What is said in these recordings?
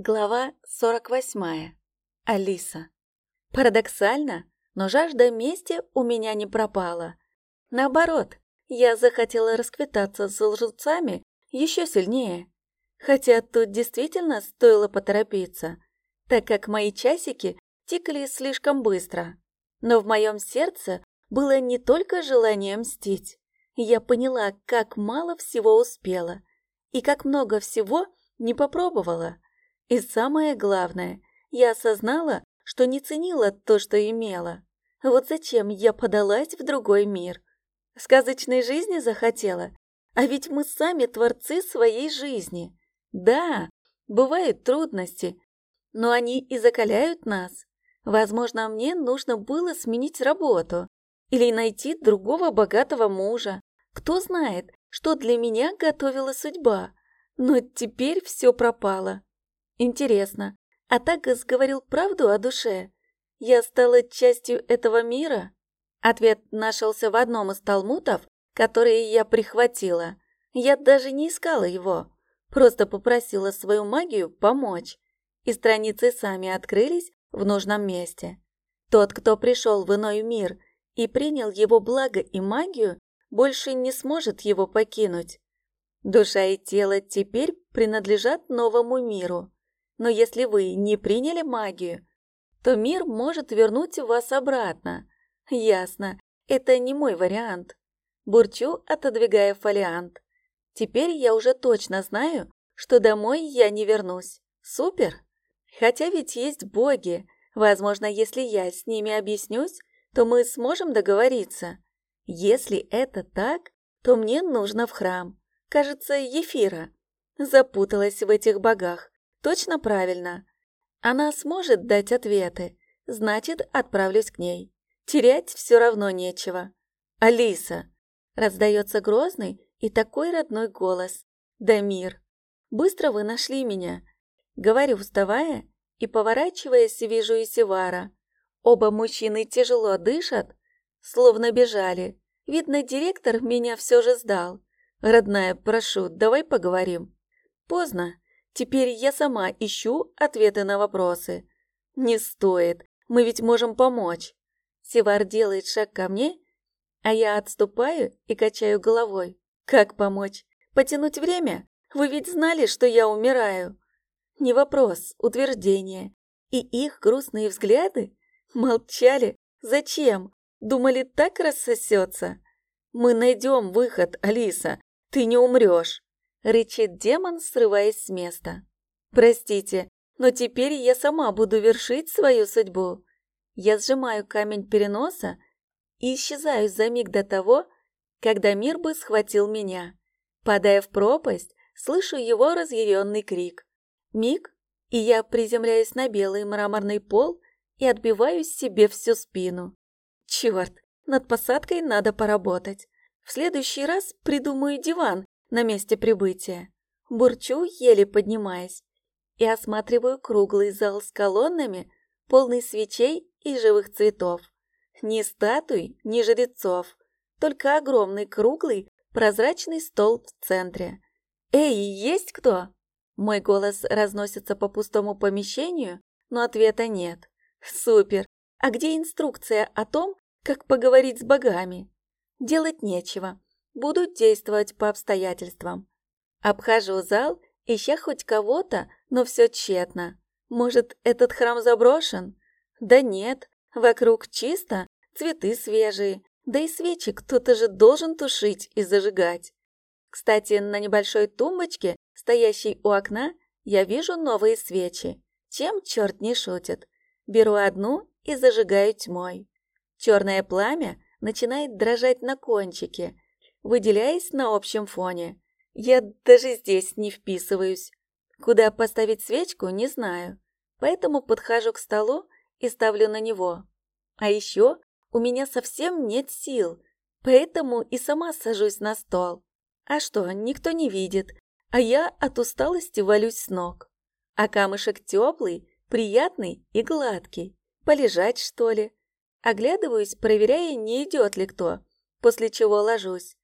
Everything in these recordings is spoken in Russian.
Глава 48. Алиса. Парадоксально, но жажда мести у меня не пропала. Наоборот, я захотела расквитаться с лжецами еще сильнее. Хотя тут действительно стоило поторопиться, так как мои часики тикали слишком быстро. Но в моем сердце было не только желание мстить. Я поняла, как мало всего успела и как много всего не попробовала. И самое главное, я осознала, что не ценила то, что имела. Вот зачем я подалась в другой мир? Сказочной жизни захотела? А ведь мы сами творцы своей жизни. Да, бывают трудности, но они и закаляют нас. Возможно, мне нужно было сменить работу или найти другого богатого мужа. Кто знает, что для меня готовила судьба. Но теперь все пропало. Интересно, а Тагас говорил правду о душе? Я стала частью этого мира? Ответ нашелся в одном из талмутов, которые я прихватила. Я даже не искала его, просто попросила свою магию помочь. И страницы сами открылись в нужном месте. Тот, кто пришел в иной мир и принял его благо и магию, больше не сможет его покинуть. Душа и тело теперь принадлежат новому миру. Но если вы не приняли магию, то мир может вернуть вас обратно. Ясно, это не мой вариант. Бурчу, отодвигая фолиант. Теперь я уже точно знаю, что домой я не вернусь. Супер! Хотя ведь есть боги. Возможно, если я с ними объяснюсь, то мы сможем договориться. Если это так, то мне нужно в храм. Кажется, Ефира. Запуталась в этих богах. Точно правильно. Она сможет дать ответы, значит, отправлюсь к ней. Терять все равно нечего. «Алиса!» — раздается грозный и такой родной голос. «Дамир! Быстро вы нашли меня!» Говорю, вставая, и, поворачиваясь, вижу Исивара. Оба мужчины тяжело дышат, словно бежали. Видно, директор меня все же сдал. «Родная, прошу, давай поговорим». Поздно. Теперь я сама ищу ответы на вопросы. Не стоит, мы ведь можем помочь. Севар делает шаг ко мне, а я отступаю и качаю головой. Как помочь? Потянуть время? Вы ведь знали, что я умираю. Не вопрос, утверждение. И их грустные взгляды? Молчали. Зачем? Думали, так рассосется? Мы найдем выход, Алиса. Ты не умрешь. — рычит демон, срываясь с места. «Простите, но теперь я сама буду вершить свою судьбу. Я сжимаю камень переноса и исчезаю за миг до того, когда мир бы схватил меня. Падая в пропасть, слышу его разъяренный крик. Миг, и я приземляюсь на белый мраморный пол и отбиваю себе всю спину. Черт, над посадкой надо поработать. В следующий раз придумаю диван на месте прибытия. Бурчу, еле поднимаясь, и осматриваю круглый зал с колоннами, полный свечей и живых цветов. Ни статуй, ни жрецов, только огромный круглый прозрачный стол в центре. «Эй, есть кто?» Мой голос разносится по пустому помещению, но ответа нет. Супер! А где инструкция о том, как поговорить с богами? Делать нечего. Буду действовать по обстоятельствам. Обхожу зал, ища хоть кого-то, но все тщетно. Может, этот храм заброшен? Да нет, вокруг чисто, цветы свежие, да и свечи кто-то же должен тушить и зажигать. Кстати, на небольшой тумбочке, стоящей у окна, я вижу новые свечи. Чем черт не шутит? Беру одну и зажигаю тьмой. Черное пламя начинает дрожать на кончике, выделяясь на общем фоне. Я даже здесь не вписываюсь. Куда поставить свечку, не знаю. Поэтому подхожу к столу и ставлю на него. А еще у меня совсем нет сил, поэтому и сама сажусь на стол. А что, никто не видит, а я от усталости валюсь с ног. А камышек теплый, приятный и гладкий. Полежать, что ли? Оглядываюсь, проверяя, не идет ли кто, после чего ложусь.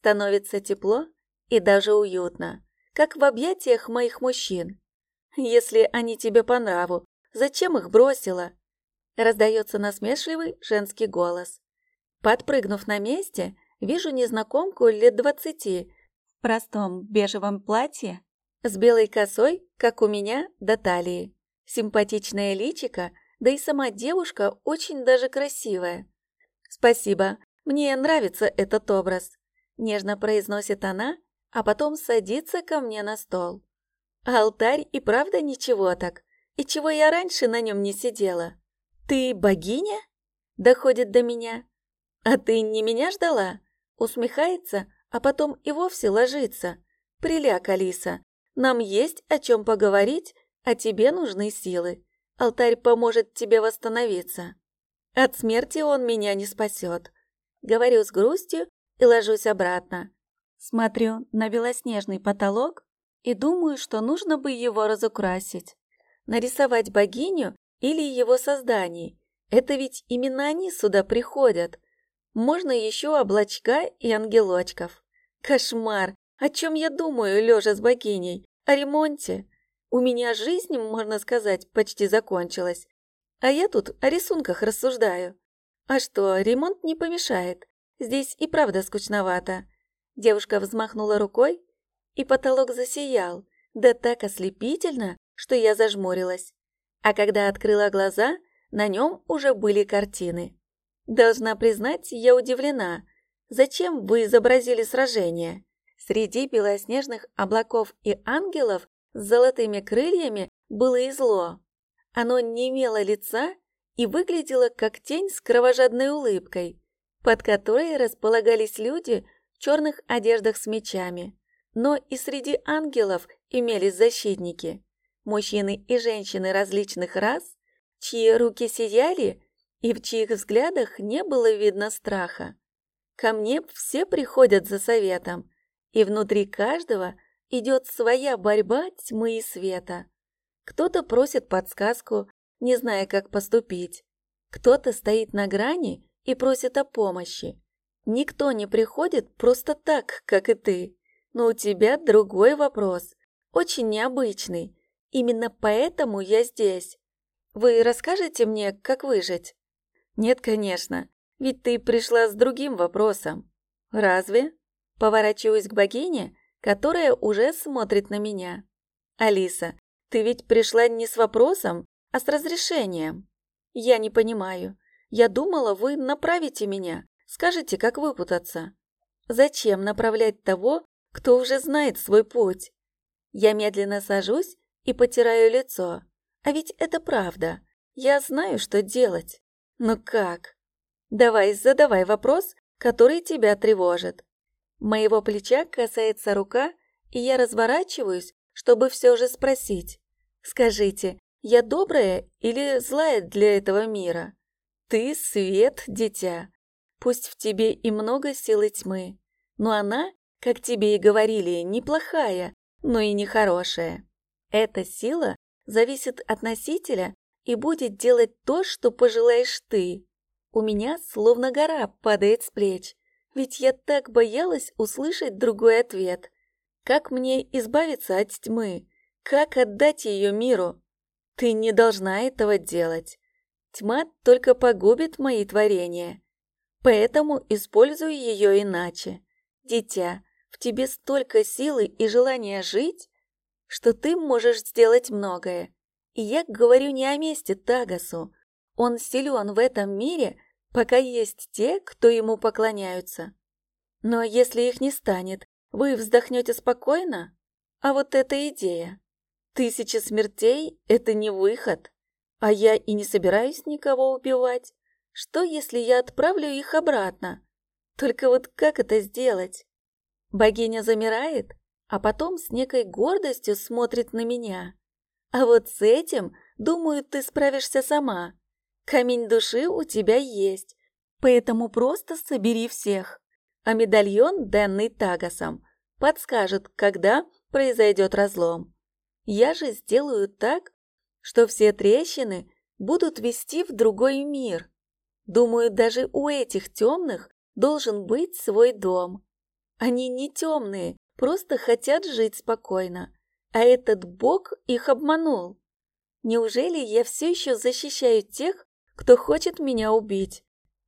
Становится тепло и даже уютно, как в объятиях моих мужчин. Если они тебе по нраву, зачем их бросила? Раздается насмешливый женский голос. Подпрыгнув на месте, вижу незнакомку лет двадцати в простом бежевом платье с белой косой, как у меня, до талии. Симпатичное личико, да и сама девушка очень даже красивая. «Спасибо, мне нравится этот образ», – нежно произносит она, а потом садится ко мне на стол. Алтарь и правда ничего так. И чего я раньше на нем не сидела? Ты богиня? Доходит до меня. А ты не меня ждала? Усмехается, а потом и вовсе ложится. Приляг, Алиса. Нам есть о чем поговорить, а тебе нужны силы. Алтарь поможет тебе восстановиться. От смерти он меня не спасет. Говорю с грустью и ложусь обратно. Смотрю на белоснежный потолок и думаю, что нужно бы его разукрасить. Нарисовать богиню или его создание. Это ведь именно они сюда приходят. Можно еще облачка и ангелочков. Кошмар! О чем я думаю, лежа с богиней? О ремонте? У меня жизнь, можно сказать, почти закончилась. А я тут о рисунках рассуждаю. А что, ремонт не помешает. Здесь и правда скучновато. Девушка взмахнула рукой, и потолок засиял, да так ослепительно, что я зажмурилась. А когда открыла глаза, на нем уже были картины. Должна признать, я удивлена. Зачем вы изобразили сражение? Среди белоснежных облаков и ангелов с золотыми крыльями было и зло. Оно не имело лица и выглядело как тень с кровожадной улыбкой, под которой располагались люди в черных одеждах с мечами. Но и среди ангелов имелись защитники, мужчины и женщины различных рас, чьи руки сияли и в чьих взглядах не было видно страха. Ко мне все приходят за советом, и внутри каждого идет своя борьба тьмы и света. Кто-то просит подсказку, не зная, как поступить. Кто-то стоит на грани и просит о помощи. Никто не приходит просто так, как и ты. Но у тебя другой вопрос, очень необычный. Именно поэтому я здесь. Вы расскажете мне, как выжить? Нет, конечно, ведь ты пришла с другим вопросом. Разве? Поворачиваюсь к богине, которая уже смотрит на меня. Алиса, ты ведь пришла не с вопросом, а с разрешением. Я не понимаю. Я думала, вы направите меня, скажете, как выпутаться. Зачем направлять того, кто уже знает свой путь. Я медленно сажусь и потираю лицо. А ведь это правда. Я знаю, что делать. Но как? Давай, задавай вопрос, который тебя тревожит. Моего плеча касается рука, и я разворачиваюсь, чтобы все же спросить. Скажите, я добрая или злая для этого мира? Ты свет, дитя. Пусть в тебе и много силы тьмы, но она как тебе и говорили, неплохая, но и нехорошая. Эта сила зависит от носителя и будет делать то, что пожелаешь ты. У меня словно гора падает с плеч, ведь я так боялась услышать другой ответ. Как мне избавиться от тьмы? Как отдать ее миру? Ты не должна этого делать. Тьма только погубит мои творения. Поэтому используй ее иначе. Дитя, в тебе столько силы и желания жить, что ты можешь сделать многое. И я говорю не о месте Тагасу. Он силен в этом мире, пока есть те, кто ему поклоняются. Но если их не станет, вы вздохнете спокойно? А вот эта идея. Тысячи смертей – это не выход. А я и не собираюсь никого убивать. Что, если я отправлю их обратно? Только вот как это сделать? Богиня замирает, а потом с некой гордостью смотрит на меня. А вот с этим, думаю, ты справишься сама. Камень души у тебя есть, поэтому просто собери всех. А медальон, данный Тагасом, подскажет, когда произойдет разлом. Я же сделаю так, что все трещины будут вести в другой мир. Думаю, даже у этих темных должен быть свой дом. Они не темные, просто хотят жить спокойно. а этот бог их обманул. Неужели я все еще защищаю тех, кто хочет меня убить?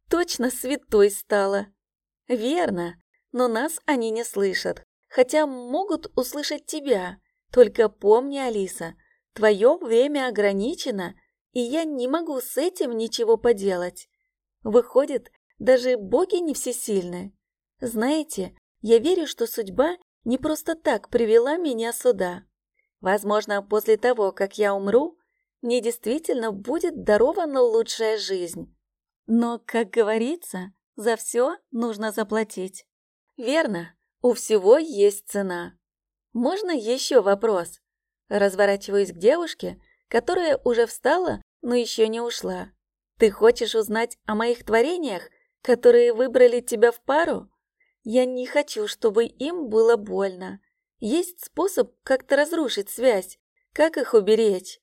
Точно святой стала. Верно, но нас они не слышат, хотя могут услышать тебя. Только помни, Алиса, твое время ограничено, и я не могу с этим ничего поделать. Выходит, даже боги не всесильны. Знаете, я верю, что судьба не просто так привела меня сюда. Возможно, после того, как я умру, мне действительно будет дарована лучшая жизнь. Но, как говорится, за все нужно заплатить. Верно, у всего есть цена. Можно еще вопрос? Разворачиваюсь к девушке, которая уже встала, но еще не ушла. Ты хочешь узнать о моих творениях, которые выбрали тебя в пару? Я не хочу, чтобы им было больно. Есть способ как-то разрушить связь. Как их уберечь?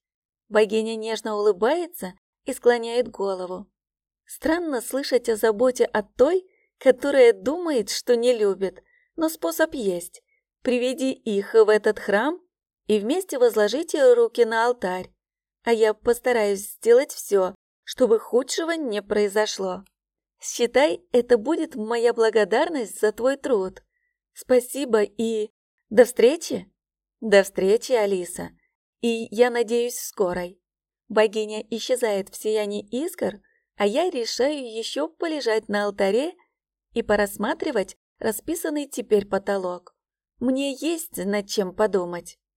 Богиня нежно улыбается и склоняет голову. Странно слышать о заботе от той, которая думает, что не любит, но способ есть. Приведи их в этот храм и вместе возложите руки на алтарь, а я постараюсь сделать все, чтобы худшего не произошло. Считай, это будет моя благодарность за твой труд. Спасибо и... До встречи? До встречи, Алиса. И я надеюсь скорой. Богиня исчезает в сиянии искр, а я решаю еще полежать на алтаре и порассматривать расписанный теперь потолок. Мне есть над чем подумать.